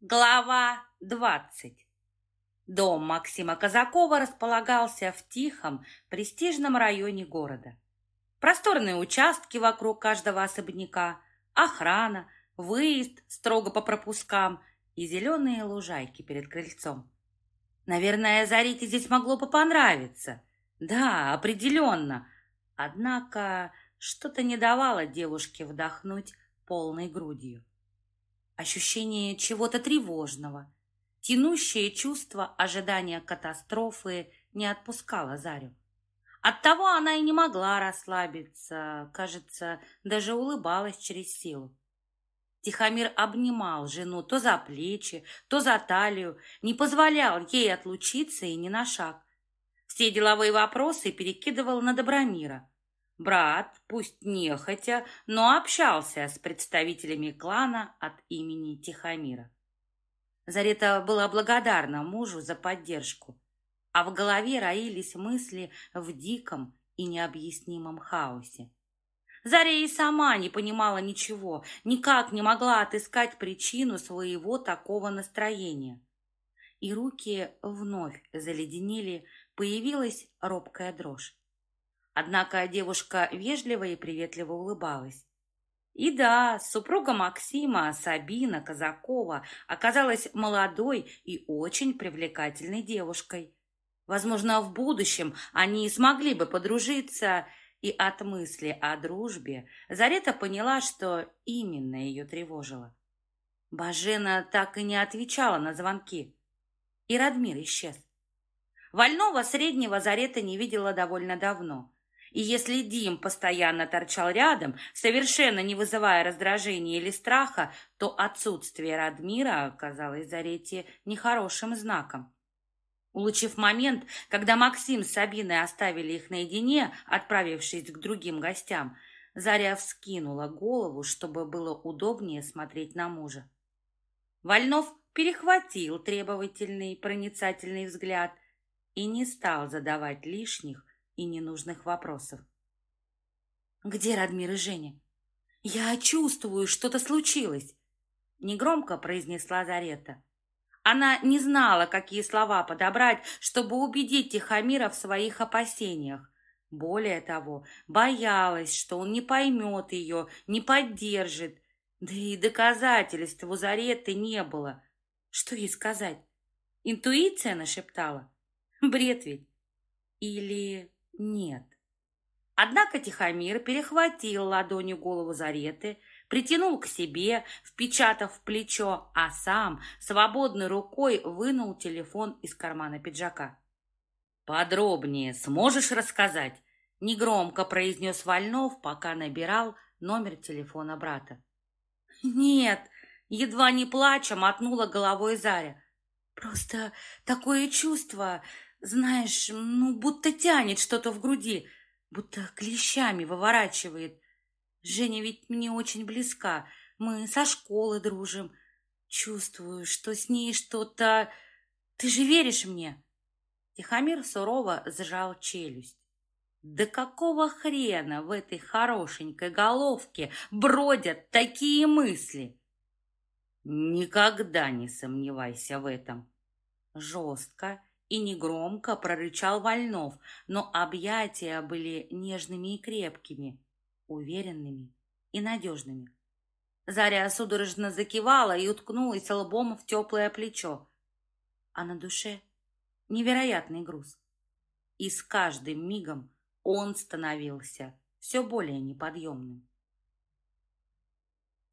Глава 20 Дом Максима Казакова располагался в тихом, престижном районе города. Просторные участки вокруг каждого особняка, охрана, выезд строго по пропускам и зеленые лужайки перед крыльцом. Наверное, Зарите здесь могло бы понравиться. Да, определенно. Однако что-то не давало девушке вдохнуть полной грудью ощущение чего-то тревожного, тянущее чувство ожидания катастрофы не отпускало Зарю. Оттого она и не могла расслабиться, кажется, даже улыбалась через силу. Тихомир обнимал жену то за плечи, то за талию, не позволял ей отлучиться и ни на шаг. Все деловые вопросы перекидывал на Добромира. Брат, пусть нехотя, но общался с представителями клана от имени Тихомира. Зарета была благодарна мужу за поддержку, а в голове роились мысли в диком и необъяснимом хаосе. Заря и сама не понимала ничего, никак не могла отыскать причину своего такого настроения. И руки вновь заледенели, появилась робкая дрожь. Однако девушка вежливо и приветливо улыбалась. И да, супруга Максима, Сабина Казакова, оказалась молодой и очень привлекательной девушкой. Возможно, в будущем они смогли бы подружиться, и от мысли о дружбе Зарета поняла, что именно ее тревожило. Бажена так и не отвечала на звонки, и Радмир исчез. Вольного среднего Зарета не видела довольно давно – и если Дим постоянно торчал рядом, совершенно не вызывая раздражения или страха, то отсутствие Радмира оказалось Зарете нехорошим знаком. Улучив момент, когда Максим с Сабиной оставили их наедине, отправившись к другим гостям, Заря вскинула голову, чтобы было удобнее смотреть на мужа. Вольнов перехватил требовательный проницательный взгляд и не стал задавать лишних, и ненужных вопросов. «Где Радмир и Женя?» «Я чувствую, что-то случилось», — негромко произнесла Зарета. Она не знала, какие слова подобрать, чтобы убедить Тихомира в своих опасениях. Более того, боялась, что он не поймет ее, не поддержит. Да и доказательств у Зареты не было. Что ей сказать? Интуиция нашептала? Бред ведь. Или нет. Однако Тихомир перехватил ладонью голову Зареты, притянул к себе, впечатав в плечо, а сам свободной рукой вынул телефон из кармана пиджака. «Подробнее сможешь рассказать?» Негромко произнес Вольнов, пока набирал номер телефона брата. «Нет!» Едва не плача мотнула головой Заря. «Просто такое чувство, знаешь, ну, будто тянет что-то в груди, будто клещами выворачивает. Женя ведь мне очень близка, мы со школы дружим. Чувствую, что с ней что-то... Ты же веришь мне?» Тихомир сурово сжал челюсть. Да какого хрена в этой хорошенькой головке бродят такие мысли? Никогда не сомневайся в этом. Жестко и негромко прорычал Вольнов, но объятия были нежными и крепкими, уверенными и надежными. Заря судорожно закивала и уткнулась лбом в теплое плечо, а на душе невероятный груз. И с каждым мигом он становился все более неподъемным.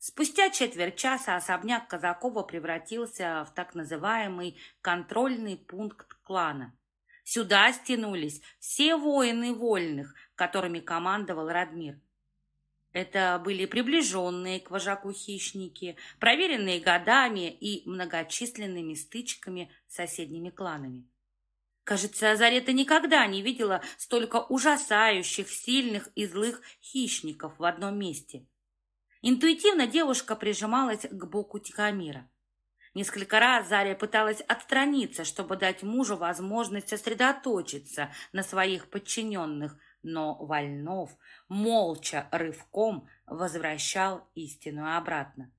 Спустя четверть часа особняк Казакова превратился в так называемый контрольный пункт клана. Сюда стянулись все воины вольных, которыми командовал Радмир. Это были приближенные к вожаку хищники, проверенные годами и многочисленными стычками с соседними кланами. Кажется, Зарета никогда не видела столько ужасающих, сильных и злых хищников в одном месте – Интуитивно девушка прижималась к боку Тихомира. Несколько раз Заря пыталась отстраниться, чтобы дать мужу возможность сосредоточиться на своих подчиненных, но Вольнов молча рывком возвращал истину обратно.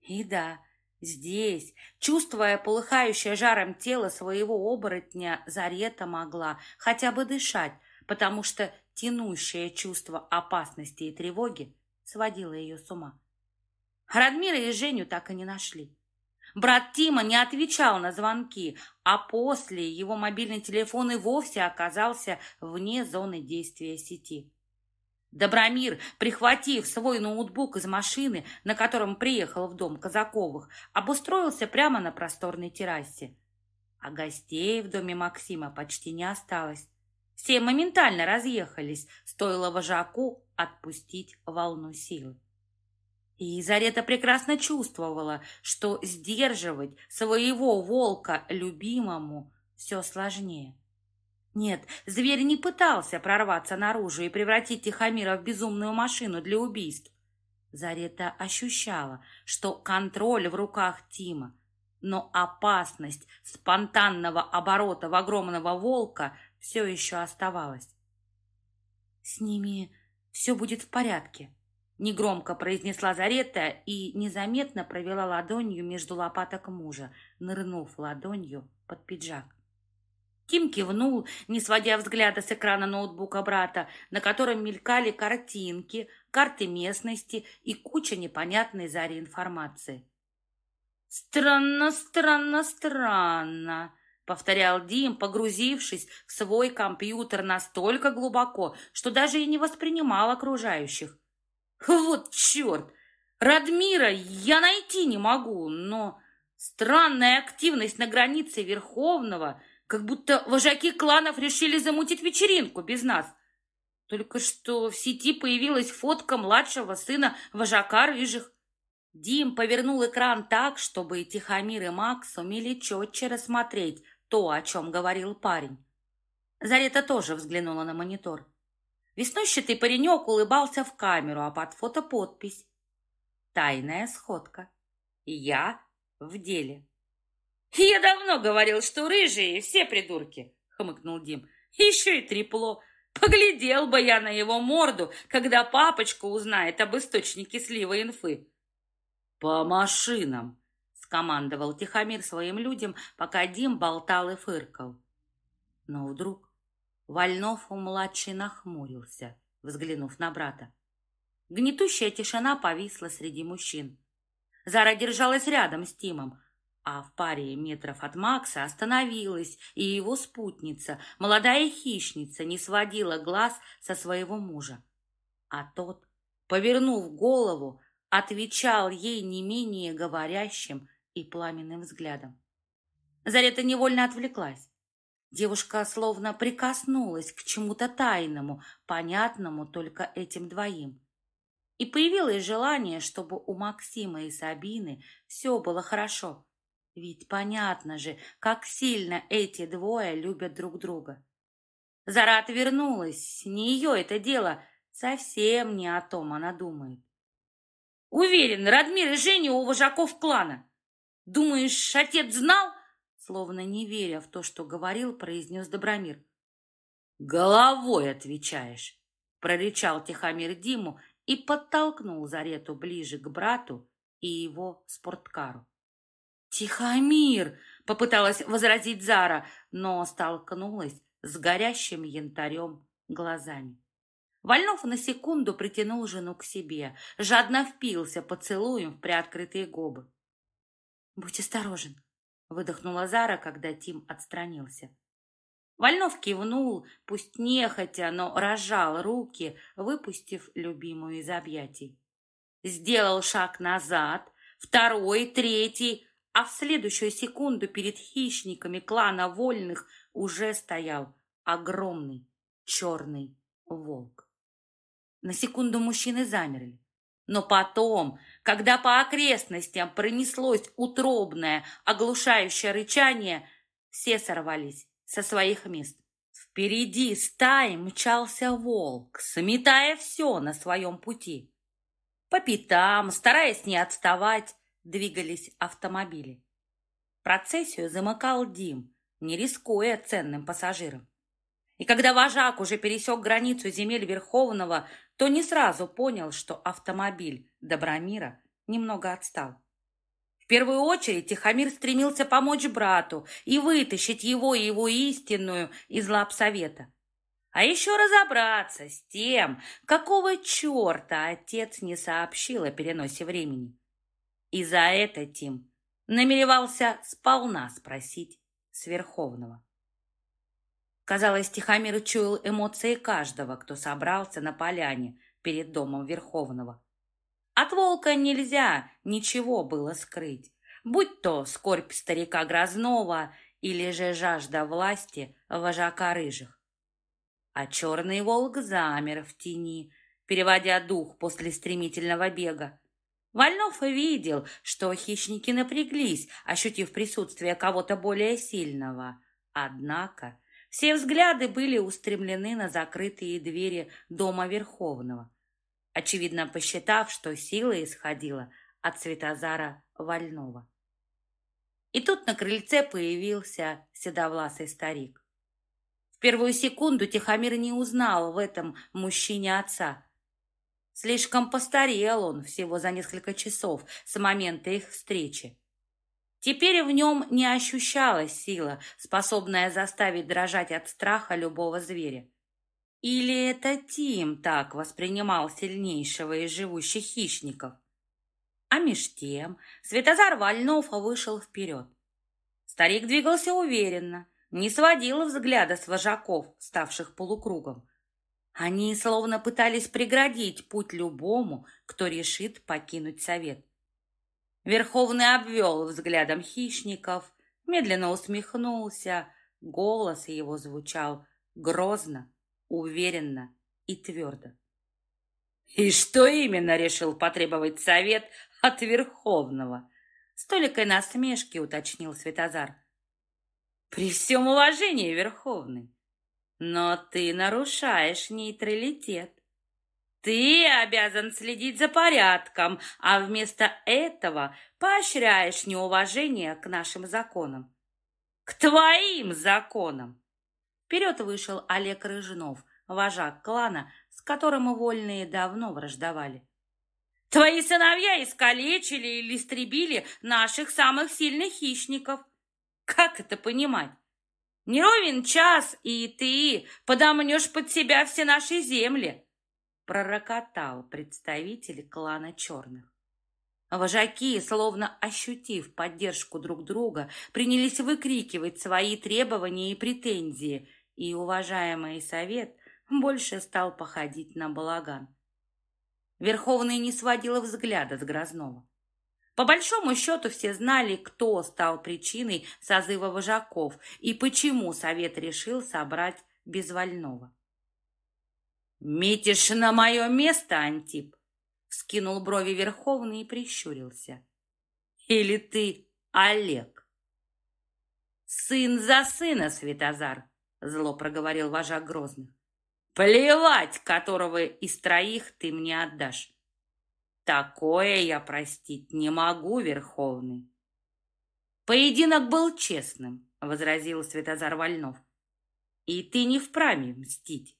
И да, Здесь, чувствуя полыхающее жаром тело своего оборотня, Зарета могла хотя бы дышать, потому что тянущее чувство опасности и тревоги сводило ее с ума. Радмира и Женю так и не нашли. Брат Тима не отвечал на звонки, а после его мобильный телефон и вовсе оказался вне зоны действия сети. Добромир, прихватив свой ноутбук из машины, на котором приехал в дом Казаковых, обустроился прямо на просторной террасе. А гостей в доме Максима почти не осталось. Все моментально разъехались, стоило вожаку отпустить волну силы. И Зарета прекрасно чувствовала, что сдерживать своего волка любимому все сложнее. Нет, зверь не пытался прорваться наружу и превратить Тихомира в безумную машину для убийств. Зарета ощущала, что контроль в руках Тима, но опасность спонтанного оборота в огромного волка все еще оставалась. «С ними все будет в порядке», — негромко произнесла Зарета и незаметно провела ладонью между лопаток мужа, нырнув ладонью под пиджак. Ким кивнул, не сводя взгляда с экрана ноутбука брата, на котором мелькали картинки, карты местности и куча непонятной Заре информации. «Странно, странно, странно», — повторял Дим, погрузившись в свой компьютер настолько глубоко, что даже и не воспринимал окружающих. «Вот черт! Радмира я найти не могу, но странная активность на границе Верховного — как будто вожаки кланов решили замутить вечеринку без нас. Только что в сети появилась фотка младшего сына вожака рыжих. Дим повернул экран так, чтобы Тихомир и Макс сумели четче рассмотреть то, о чем говорил парень. Зарета тоже взглянула на монитор. Веснущатый паренек улыбался в камеру, а под фото подпись. «Тайная сходка. Я в деле». «Я давно говорил, что рыжие все придурки», — хмыкнул Дим. «Еще и трепло. Поглядел бы я на его морду, когда папочка узнает об источнике слива инфы». «По машинам», — скомандовал Тихомир своим людям, пока Дим болтал и фыркал. Но вдруг Вольнов-младший нахмурился, взглянув на брата. Гнетущая тишина повисла среди мужчин. Зара держалась рядом с Тимом, а в паре метров от Макса остановилась и его спутница, молодая хищница, не сводила глаз со своего мужа. А тот, повернув голову, отвечал ей не менее говорящим и пламенным взглядом. Зарета невольно отвлеклась. Девушка словно прикоснулась к чему-то тайному, понятному только этим двоим. И появилось желание, чтобы у Максима и Сабины все было хорошо. Ведь понятно же, как сильно эти двое любят друг друга. Зара отвернулась, не ее это дело, совсем не о том она думает. Уверен, Радмир и Женя у вожаков клана. Думаешь, отец знал? Словно не веря в то, что говорил, произнес Добромир. Головой отвечаешь, прорычал Тихомир Диму и подтолкнул Зарету ближе к брату и его спорткару. «Тихомир!» — попыталась возразить Зара, но столкнулась с горящим янтарем глазами. Вольнов на секунду притянул жену к себе, жадно впился поцелуем в приоткрытые губы. «Будь осторожен!» — выдохнула Зара, когда Тим отстранился. Вольнов кивнул, пусть нехотя, но разжал руки, выпустив любимую из объятий. Сделал шаг назад, второй, третий, а в следующую секунду перед хищниками клана вольных уже стоял огромный черный волк. На секунду мужчины замерли. Но потом, когда по окрестностям пронеслось утробное, оглушающее рычание, все сорвались со своих мест. Впереди стаи мчался волк, сметая все на своем пути. По пятам, стараясь не отставать, двигались автомобили. Процессию замыкал Дим, не рискуя ценным пассажирам. И когда вожак уже пересек границу земель Верховного, то не сразу понял, что автомобиль Добромира немного отстал. В первую очередь Тихомир стремился помочь брату и вытащить его и его истинную из лап совета. А еще разобраться с тем, какого черта отец не сообщил о переносе времени. И за это Тим намеревался сполна спросить с Верховного. Казалось, Тихомир чуял эмоции каждого, кто собрался на поляне перед домом Верховного. От волка нельзя ничего было скрыть, будь то скорбь старика Грознова или же жажда власти вожака рыжих. А черный волк замер в тени, переводя дух после стремительного бега. Вольнов видел, что хищники напряглись, ощутив присутствие кого-то более сильного. Однако все взгляды были устремлены на закрытые двери дома Верховного очевидно посчитав, что сила исходила от Светозара Вольного. И тут на крыльце появился седовласый старик. В первую секунду Тихомир не узнал в этом мужчине отца. Слишком постарел он всего за несколько часов с момента их встречи. Теперь в нем не ощущалась сила, способная заставить дрожать от страха любого зверя. Или это Тим так воспринимал сильнейшего из живущих хищников? А меж тем Светозар Вольнов вышел вперед. Старик двигался уверенно, не сводил взгляда с вожаков, ставших полукругом. Они словно пытались преградить путь любому, кто решит покинуть совет. Верховный обвел взглядом хищников, медленно усмехнулся, голос его звучал грозно уверенно и твердо. «И что именно решил потребовать совет от Верховного?» С толикой насмешки уточнил Светозар. «При всем уважении, Верховный, но ты нарушаешь нейтралитет. Ты обязан следить за порядком, а вместо этого поощряешь неуважение к нашим законам. К твоим законам!» Вперед вышел Олег Рыжинов, вожак клана, с которым вольные давно враждовали. Твои сыновья искалечили или истребили наших самых сильных хищников. Как это понимать? Не ровен час, и ты подомнешь под себя все наши земли, пророкотал представитель клана черных. Вожаки, словно ощутив поддержку друг друга, принялись выкрикивать свои требования и претензии, и уважаемый совет больше стал походить на балаган. Верховный не сводил взгляда с Грозного. По большому счету все знали, кто стал причиной созыва вожаков и почему совет решил собрать Безвольного. «Метишь на мое место, Антип?» — вскинул брови Верховный и прищурился. «Или ты Олег?» «Сын за сына, Светозар!» Зло проговорил вожак Грозных. Плевать, которого из троих ты мне отдашь. Такое я простить не могу, Верховный. Поединок был честным, возразил Святозар Вольнов. И ты не вправе мстить.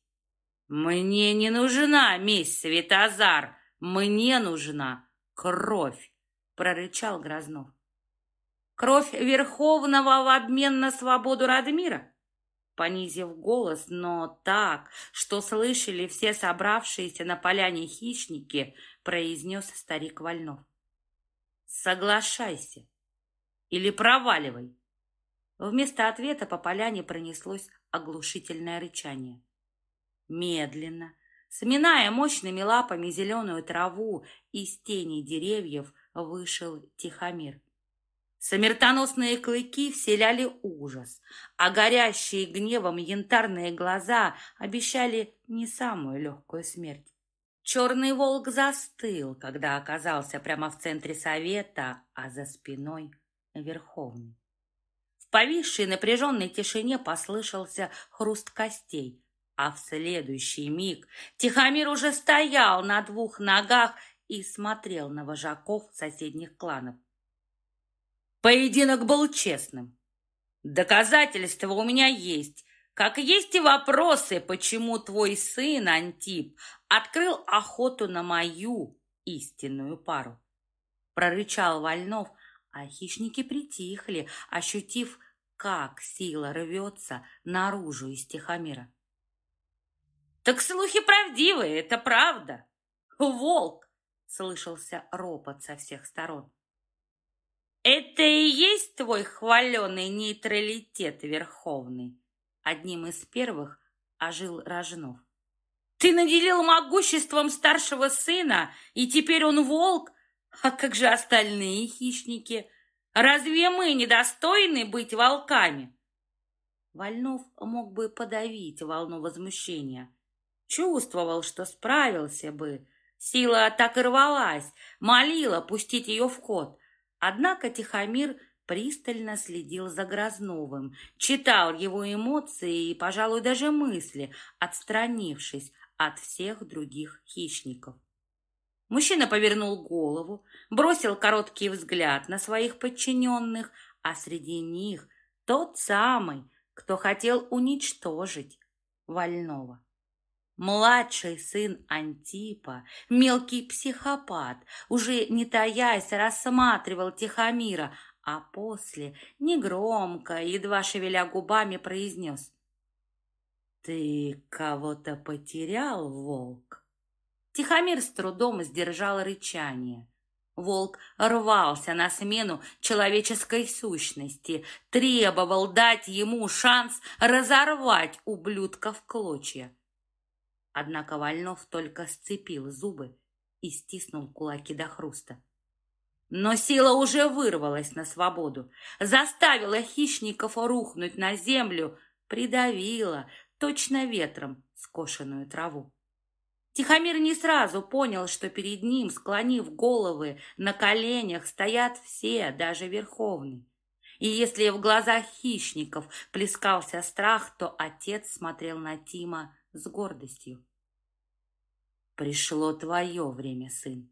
Мне не нужна месть, Святозар, мне нужна кровь, прорычал Грознов. Кровь Верховного в обмен на свободу Радмира? понизив голос, но так, что слышали все собравшиеся на поляне хищники, произнес старик Вольнов. «Соглашайся или проваливай!» Вместо ответа по поляне пронеслось оглушительное рычание. Медленно, сминая мощными лапами зеленую траву, из тени деревьев вышел Тихомир. Смертоносные клыки вселяли ужас, а горящие гневом янтарные глаза обещали не самую легкую смерть. Черный волк застыл, когда оказался прямо в центре совета, а за спиной — Верховный. В повисшей напряженной тишине послышался хруст костей, а в следующий миг Тихомир уже стоял на двух ногах и смотрел на вожаков соседних кланов. Поединок был честным. Доказательства у меня есть, как есть и вопросы, почему твой сын Антип открыл охоту на мою истинную пару. Прорычал Вольнов, а хищники притихли, ощутив, как сила рвется наружу из Тихомира. «Так слухи правдивые, это правда! Волк!» — слышался ропот со всех сторон. «Это и есть твой хваленый нейтралитет верховный?» Одним из первых ожил Рожнов. «Ты наделил могуществом старшего сына, и теперь он волк? А как же остальные хищники? Разве мы недостойны быть волками?» Вольнов мог бы подавить волну возмущения. Чувствовал, что справился бы. Сила так и рвалась, молила пустить ее в ход — Однако Тихомир пристально следил за Грозновым, читал его эмоции и, пожалуй, даже мысли, отстранившись от всех других хищников. Мужчина повернул голову, бросил короткий взгляд на своих подчиненных, а среди них тот самый, кто хотел уничтожить Вольного. Младший сын Антипа, мелкий психопат, уже не таясь рассматривал Тихомира, а после негромко, едва шевеля губами, произнес. «Ты кого-то потерял, волк?» Тихомир с трудом сдержал рычание. Волк рвался на смену человеческой сущности, требовал дать ему шанс разорвать ублюдка в клочья. Однако Вольнов только сцепил зубы и стиснул кулаки до хруста. Но сила уже вырвалась на свободу, заставила хищников рухнуть на землю, придавила точно ветром скошенную траву. Тихомир не сразу понял, что перед ним, склонив головы, на коленях стоят все, даже Верховный. И если в глазах хищников плескался страх, то отец смотрел на Тима с гордостью. «Пришло твое время, сын!»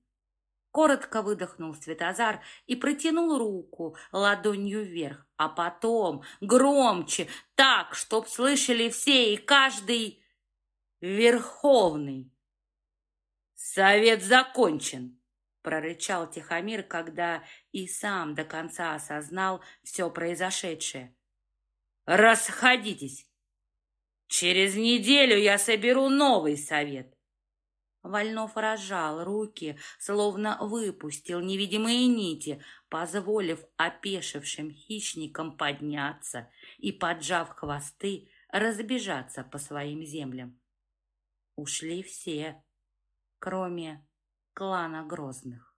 Коротко выдохнул Светозар и протянул руку ладонью вверх, а потом громче, так, чтоб слышали все и каждый верховный. «Совет закончен!» — прорычал Тихомир, когда и сам до конца осознал все произошедшее. «Расходитесь! Через неделю я соберу новый совет. Вольнов разжал руки, словно выпустил невидимые нити, позволив опешившим хищникам подняться и, поджав хвосты, разбежаться по своим землям. Ушли все, кроме клана Грозных.